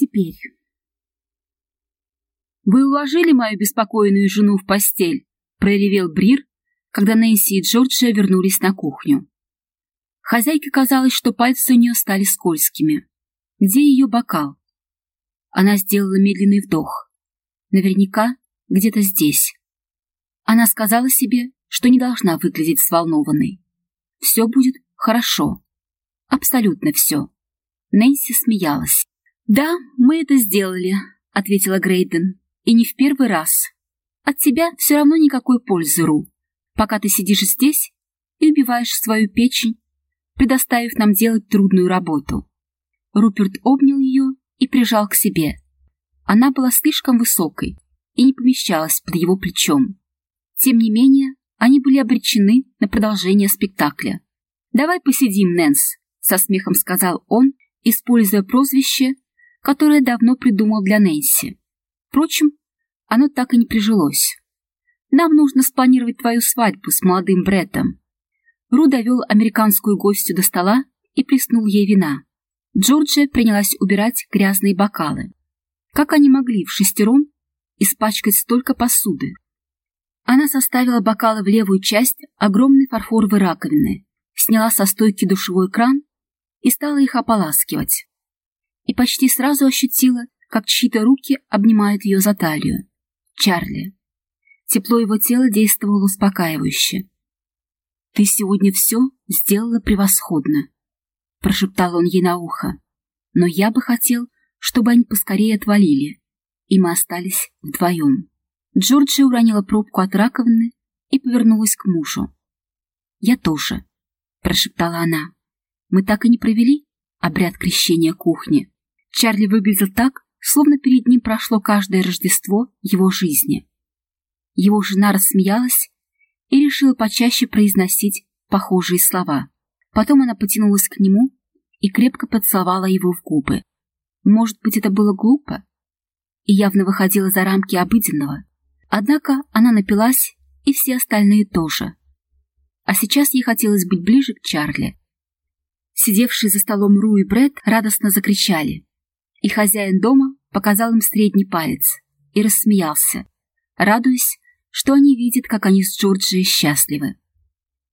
теперь? «Вы уложили мою беспокойную жену в постель?» — проревел Брир, когда Нэнси и Джорджия вернулись на кухню. Хозяйке казалось, что пальцы у нее стали скользкими. Где ее бокал? Она сделала медленный вдох. Наверняка где-то здесь. Она сказала себе, что не должна выглядеть взволнованной. Все будет хорошо. Абсолютно все. Нэнси смеялась. «Да, мы это сделали», — ответила Грейден. «И не в первый раз. От тебя все равно никакой пользы, Ру, пока ты сидишь здесь и убиваешь свою печень, предоставив нам делать трудную работу». Руперт обнял ее и прижал к себе. Она была слишком высокой и не помещалась под его плечом. Тем не менее, они были обречены на продолжение спектакля. «Давай посидим, Нэнс», — со смехом сказал он, используя прозвище, которое давно придумал для Нэнси. Впрочем, оно так и не прижилось. «Нам нужно спланировать твою свадьбу с молодым Бреттом». Ру довел американскую гостью до стола и плеснул ей вина. Джорджия принялась убирать грязные бокалы. Как они могли в шестером испачкать столько посуды? Она составила бокалы в левую часть огромной фарфоровой раковины, сняла со стойки душевой кран и стала их ополаскивать. И почти сразу ощутила, как чьи-то руки обнимают ее за талию. Чарли. Тепло его тела действовало успокаивающе. «Ты сегодня все сделала превосходно», — прошептал он ей на ухо. «Но я бы хотел, чтобы они поскорее отвалили, и мы остались вдвоем». Джорджия уронила пробку от раковины и повернулась к мужу. «Я тоже», — прошептала она. «Мы так и не провели обряд крещения кухни». Чарли выглядел так, словно перед ним прошло каждое Рождество его жизни. Его жена рассмеялась и решила почаще произносить похожие слова. Потом она потянулась к нему и крепко поцеловала его в губы. Может быть, это было глупо и явно выходило за рамки обыденного. Однако она напилась, и все остальные тоже. А сейчас ей хотелось быть ближе к Чарли. Сидевшие за столом Ру и Брэд радостно закричали, и хозяин дома показал им средний палец и рассмеялся, радуясь, что они видят, как они с Джорджией счастливы.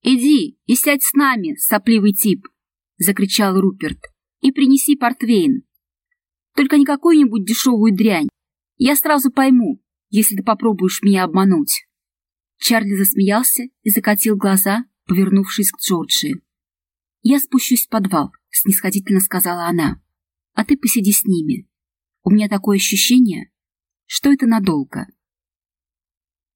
«Иди и сядь с нами, сопливый тип!» — закричал Руперт. «И принеси портвейн. Только не какую-нибудь дешевую дрянь. Я сразу пойму, если ты попробуешь меня обмануть». Чарли засмеялся и закатил глаза, повернувшись к Джорджии. «Я спущусь в подвал», — снисходительно сказала она. «А ты посиди с ними. У меня такое ощущение, что это надолго».